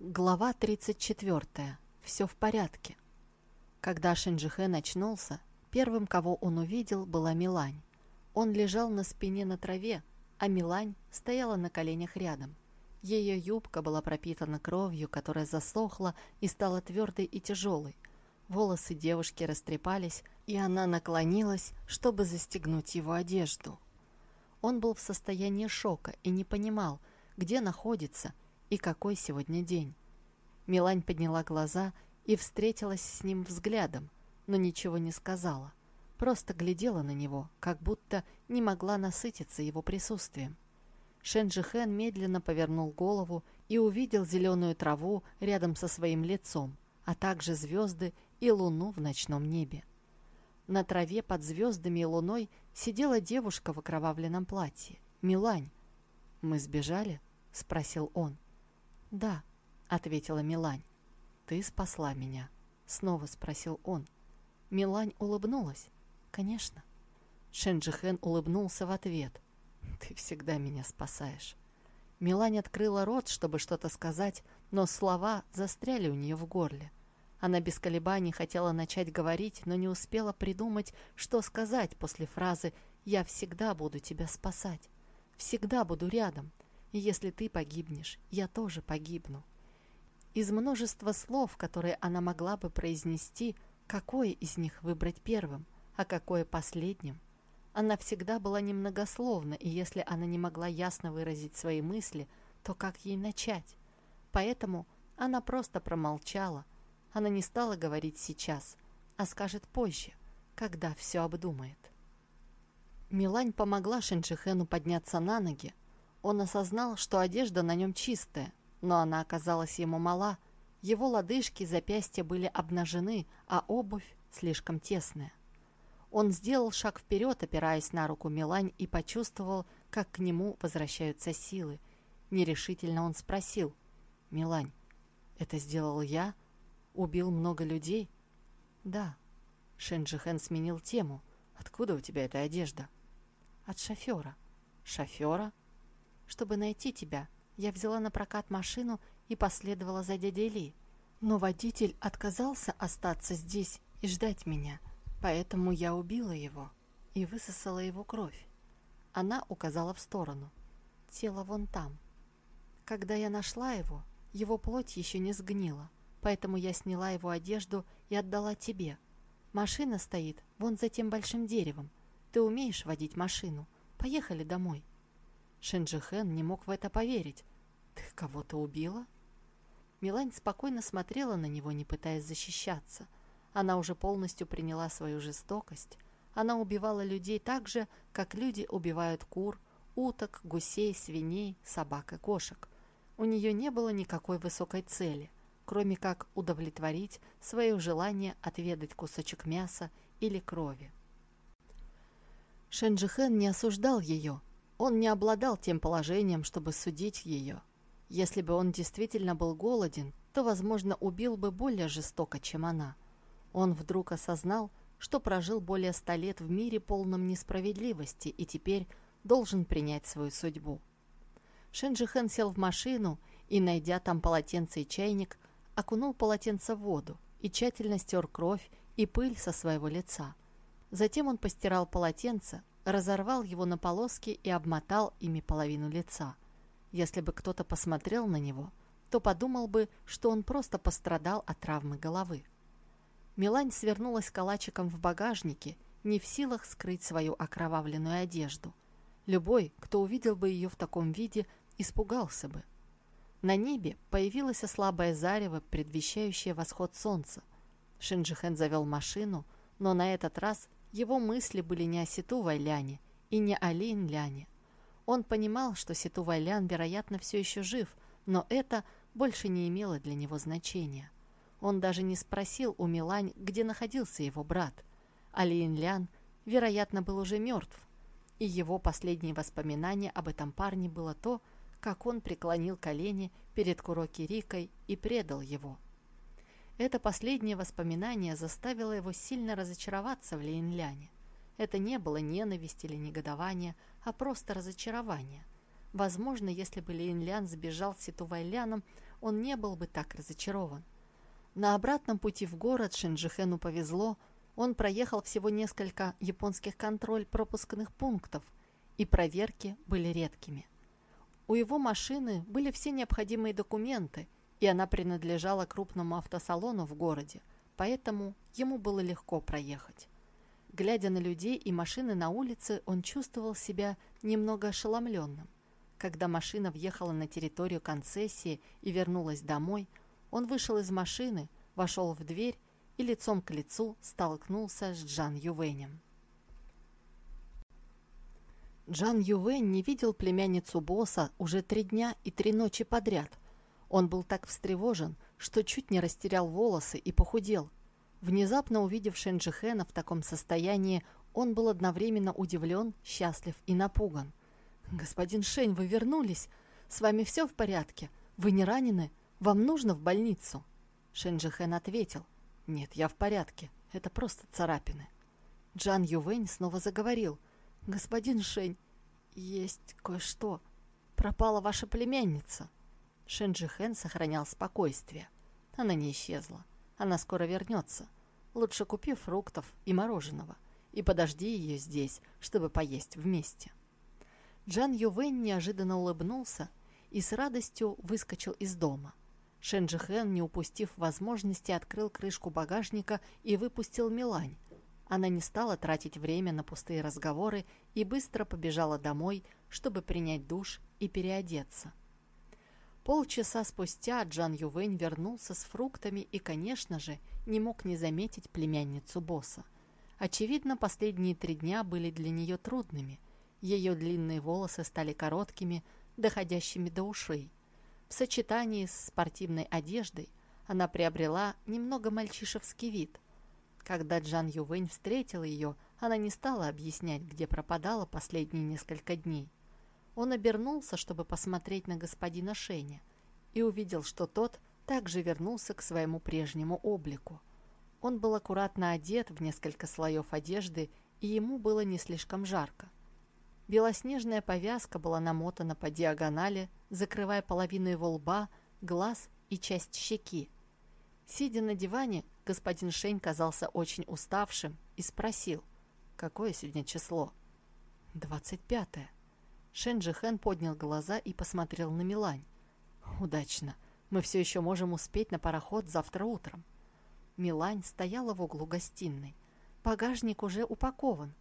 Глава 34. Все в порядке. Когда Шинджихэ очнулся, первым, кого он увидел, была Милань. Он лежал на спине на траве, а Милань стояла на коленях рядом. Ее юбка была пропитана кровью, которая засохла и стала твердой и тяжелой. Волосы девушки растрепались, и она наклонилась, чтобы застегнуть его одежду. Он был в состоянии шока и не понимал, где находится – и какой сегодня день. Милань подняла глаза и встретилась с ним взглядом, но ничего не сказала. Просто глядела на него, как будто не могла насытиться его присутствием. Шенджихен медленно повернул голову и увидел зеленую траву рядом со своим лицом, а также звезды и луну в ночном небе. На траве под звездами и луной сидела девушка в окровавленном платье. Милань. «Мы сбежали?» — спросил он. «Да», — ответила Милань. «Ты спасла меня?» — снова спросил он. Милань улыбнулась. «Конечно». Шенджихен улыбнулся в ответ. «Ты всегда меня спасаешь». Милань открыла рот, чтобы что-то сказать, но слова застряли у нее в горле. Она без колебаний хотела начать говорить, но не успела придумать, что сказать после фразы «Я всегда буду тебя спасать, всегда буду рядом, и если ты погибнешь, я тоже погибну. Из множества слов, которые она могла бы произнести, какое из них выбрать первым, а какое последним? Она всегда была немногословна, и если она не могла ясно выразить свои мысли, то как ей начать? Поэтому она просто промолчала. Она не стала говорить сейчас, а скажет позже, когда все обдумает. Милань помогла Шенджихену подняться на ноги, он осознал, что одежда на нем чистая, но она оказалась ему мала. Его лодыжки запястья были обнажены, а обувь слишком тесная. Он сделал шаг вперед, опираясь на руку Милань, и почувствовал, как к нему возвращаются силы. Нерешительно он спросил. «Милань, это сделал я? Убил много людей?» «Да». Шенджихен сменил тему. «Откуда у тебя эта одежда?» «От шофера». «Шофера?» Чтобы найти тебя, я взяла на прокат машину и последовала за дядей Ли. Но водитель отказался остаться здесь и ждать меня, поэтому я убила его и высосала его кровь. Она указала в сторону. Тело вон там. Когда я нашла его, его плоть еще не сгнила, поэтому я сняла его одежду и отдала тебе. Машина стоит вон за тем большим деревом. Ты умеешь водить машину. Поехали домой. Шенджихен не мог в это поверить. «Ты кого-то убила?» Милань спокойно смотрела на него, не пытаясь защищаться. Она уже полностью приняла свою жестокость. Она убивала людей так же, как люди убивают кур, уток, гусей, свиней, собак и кошек. У нее не было никакой высокой цели, кроме как удовлетворить свое желание отведать кусочек мяса или крови. Шенджихен не осуждал ее, он не обладал тем положением, чтобы судить ее. Если бы он действительно был голоден, то, возможно, убил бы более жестоко, чем она. Он вдруг осознал, что прожил более ста лет в мире полном несправедливости и теперь должен принять свою судьбу. Шенджихен сел в машину и, найдя там полотенце и чайник, окунул полотенце в воду и тщательно стер кровь и пыль со своего лица. Затем он постирал полотенце, разорвал его на полоски и обмотал ими половину лица. Если бы кто-то посмотрел на него, то подумал бы, что он просто пострадал от травмы головы. Милань свернулась калачиком в багажнике, не в силах скрыть свою окровавленную одежду. Любой, кто увидел бы ее в таком виде, испугался бы. На небе появилось слабое зарево, предвещающее восход солнца. Шинджихен завел машину, но на этот раз его мысли были не о Ситу Вайляне и не о Лин Ляне. Он понимал, что Ситу Вайлян, вероятно, все еще жив, но это больше не имело для него значения. Он даже не спросил у Милань, где находился его брат. А Лин Лян, вероятно, был уже мертв. И его последние воспоминания об этом парне было то, как он преклонил колени перед Куроки Рикой и предал его. Это последнее воспоминание заставило его сильно разочароваться в Лейнляне. Это не было ненависть или негодование, а просто разочарование. Возможно, если бы Лейнлян сбежал с Ситувайляном, он не был бы так разочарован. На обратном пути в город Шинджихену повезло, он проехал всего несколько японских контроль-пропускных пунктов, и проверки были редкими. У его машины были все необходимые документы, и она принадлежала крупному автосалону в городе, поэтому ему было легко проехать. Глядя на людей и машины на улице, он чувствовал себя немного ошеломленным. Когда машина въехала на территорию концессии и вернулась домой, он вышел из машины, вошел в дверь и лицом к лицу столкнулся с Джан Ювенем. Джан Ювень не видел племянницу босса уже три дня и три ночи подряд. Он был так встревожен, что чуть не растерял волосы и похудел. Внезапно увидев Шенджихена в таком состоянии, он был одновременно удивлен, счастлив и напуган. «Господин Шень, вы вернулись? С вами все в порядке? Вы не ранены? Вам нужно в больницу?» Шенджихен ответил. «Нет, я в порядке. Это просто царапины». Джан Ювэнь снова заговорил. «Господин Шень, есть кое-что. Пропала ваша племянница». Шенджихен сохранял спокойствие. Она не исчезла. Она скоро вернется. Лучше купи фруктов и мороженого и подожди ее здесь, чтобы поесть вместе. Джан Ювэнь неожиданно улыбнулся и с радостью выскочил из дома. Шенджихен, не упустив возможности, открыл крышку багажника и выпустил Милань. Она не стала тратить время на пустые разговоры и быстро побежала домой, чтобы принять душ и переодеться. Полчаса спустя Джан Ювэнь вернулся с фруктами и, конечно же, не мог не заметить племянницу босса. Очевидно, последние три дня были для нее трудными. Ее длинные волосы стали короткими, доходящими до ушей. В сочетании с спортивной одеждой она приобрела немного мальчишевский вид. Когда Джан Ювэнь встретил ее, она не стала объяснять, где пропадала последние несколько дней. Он обернулся, чтобы посмотреть на господина Шеня, и увидел, что тот также вернулся к своему прежнему облику. Он был аккуратно одет в несколько слоев одежды, и ему было не слишком жарко. Белоснежная повязка была намотана по диагонали, закрывая половину его лба, глаз и часть щеки. Сидя на диване, господин Шень казался очень уставшим и спросил, какое сегодня число? «Двадцать пятое». Шенджи Хэн поднял глаза и посмотрел на Милань. «Удачно. Мы все еще можем успеть на пароход завтра утром». Милань стояла в углу гостиной. Багажник уже упакован.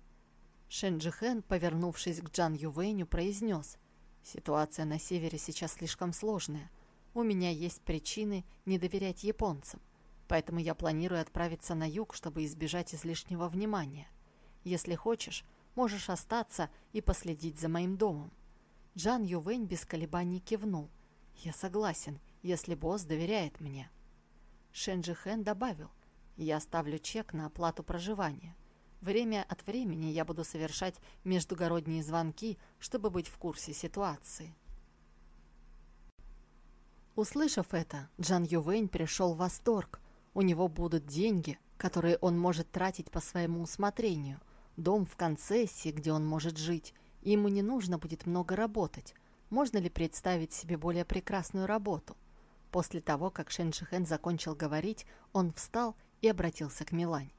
Шенджи Хэн, повернувшись к Джан Ювэню, произнес. «Ситуация на севере сейчас слишком сложная. У меня есть причины не доверять японцам, поэтому я планирую отправиться на юг, чтобы избежать излишнего внимания. Если хочешь, Можешь остаться и последить за моим домом». Джан Ювэнь без колебаний кивнул. «Я согласен, если босс доверяет мне». Шенджи Хэн добавил. «Я оставлю чек на оплату проживания. Время от времени я буду совершать междугородние звонки, чтобы быть в курсе ситуации». Услышав это, Джан Ювэнь пришел в восторг. У него будут деньги, которые он может тратить по своему усмотрению – Дом в концессии, где он может жить, и ему не нужно будет много работать. Можно ли представить себе более прекрасную работу? После того, как Шен Шихен закончил говорить, он встал и обратился к Милань.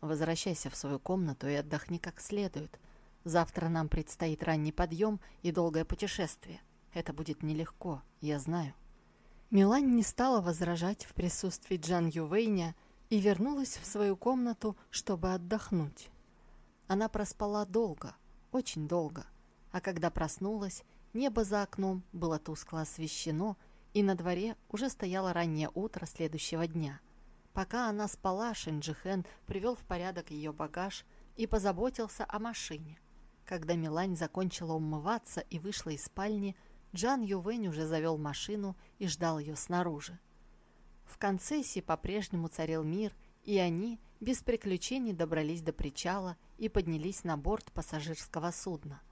«Возвращайся в свою комнату и отдохни как следует. Завтра нам предстоит ранний подъем и долгое путешествие. Это будет нелегко, я знаю». Милань не стала возражать в присутствии Джан Ювейня и вернулась в свою комнату, чтобы отдохнуть. Она проспала долго, очень долго, а когда проснулась, небо за окном было тускло освещено, и на дворе уже стояло раннее утро следующего дня. Пока она спала, Шинджихен привел в порядок ее багаж и позаботился о машине. Когда Милань закончила умываться и вышла из спальни, Джан Ювэнь уже завел машину и ждал ее снаружи. В концессии по-прежнему царил мир, и они без приключений добрались до причала и поднялись на борт пассажирского судна.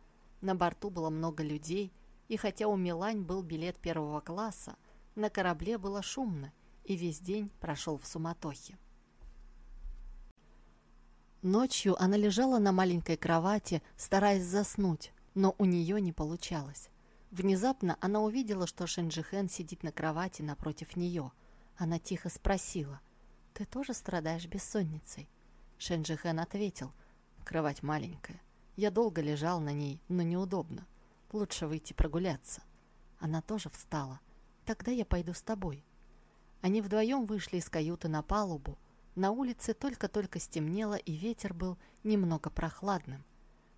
На борту было много людей, и хотя у Милань был билет первого класса, на корабле было шумно, и весь день прошел в суматохе. Ночью она лежала на маленькой кровати, стараясь заснуть, но у нее не получалось. Внезапно она увидела, что Шенджихен сидит на кровати напротив нее. Она тихо спросила, «Ты тоже страдаешь бессонницей?» Шенджихен ответил, «Кровать маленькая. Я долго лежал на ней, но неудобно. Лучше выйти прогуляться». Она тоже встала. «Тогда я пойду с тобой». Они вдвоем вышли из каюты на палубу. На улице только-только стемнело, и ветер был немного прохладным.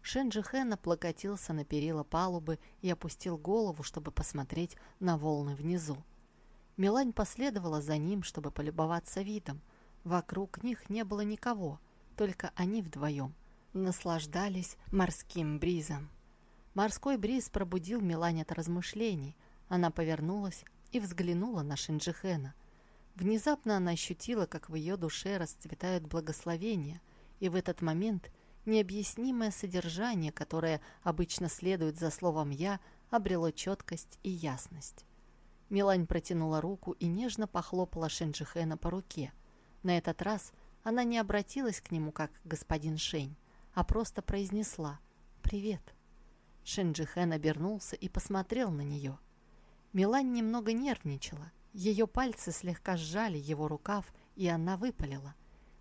Шенджихен оплакотился на перила палубы и опустил голову, чтобы посмотреть на волны внизу. Милань последовала за ним, чтобы полюбоваться видом. Вокруг них не было никого, только они вдвоем. Наслаждались морским бризом. Морской бриз пробудил Милань от размышлений. Она повернулась и взглянула на Шинджихена. Внезапно она ощутила, как в ее душе расцветают благословения, и в этот момент необъяснимое содержание, которое обычно следует за словом «я», обрело четкость и ясность. Милань протянула руку и нежно похлопала Шенджихена по руке. На этот раз она не обратилась к нему как господин Шень, а просто произнесла «Привет». Шенджихен обернулся и посмотрел на нее. Милань немного нервничала – ее пальцы слегка сжали его рукав, и она выпалила.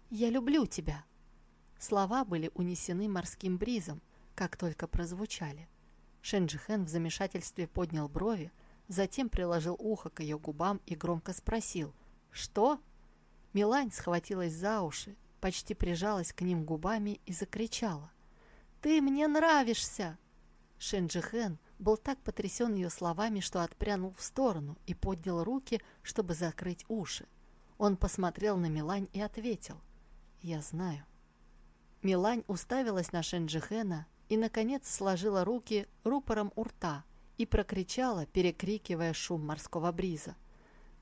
«Я люблю тебя!» Слова были унесены морским бризом, как только прозвучали. Шенджихен в замешательстве поднял брови, затем приложил ухо к ее губам и громко спросил «Что?». Милань схватилась за уши, почти прижалась к ним губами и закричала «Ты мне нравишься!». Шенджихен был так потрясен ее словами, что отпрянул в сторону и поднял руки, чтобы закрыть уши. Он посмотрел на Милань и ответил «Я знаю». Милань уставилась на Шенджихена и, наконец, сложила руки рупором у рта и прокричала, перекрикивая шум морского бриза.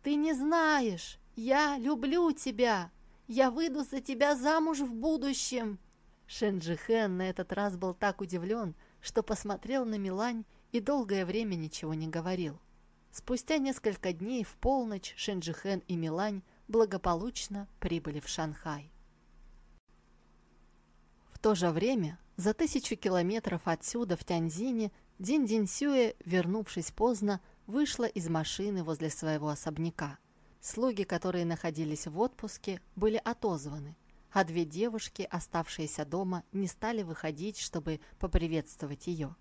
«Ты не знаешь! Я люблю тебя! Я выйду за тебя замуж в будущем!» Шенджихен на этот раз был так удивлен, что посмотрел на Милань и долгое время ничего не говорил. Спустя несколько дней в полночь Шенджихен и Милань благополучно прибыли в Шанхай. В то же время, за тысячу километров отсюда, в Тяньзине, Дин Дин Сюэ, вернувшись поздно, вышла из машины возле своего особняка. Слуги, которые находились в отпуске, были отозваны, а две девушки, оставшиеся дома, не стали выходить, чтобы поприветствовать ее.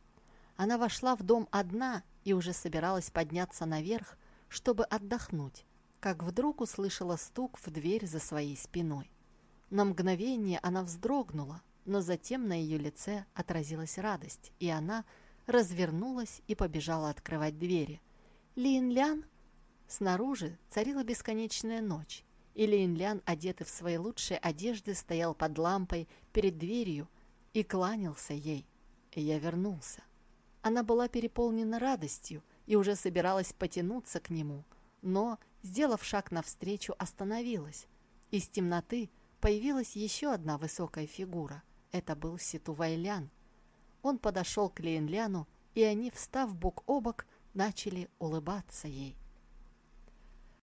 Она вошла в дом одна и уже собиралась подняться наверх, чтобы отдохнуть, как вдруг услышала стук в дверь за своей спиной. На мгновение она вздрогнула, но затем на ее лице отразилась радость, и она развернулась и побежала открывать двери. «Лин Лян?» Снаружи царила бесконечная ночь, и Лин Лян, одетый в свои лучшие одежды, стоял под лампой перед дверью и кланялся ей. И я вернулся. Она была переполнена радостью и уже собиралась потянуться к нему, но, сделав шаг навстречу, остановилась. Из темноты появилась еще одна высокая фигура. Это был Ситу Вайлян. Он подошел к Лейнляну, и они, встав бок о бок, начали улыбаться ей.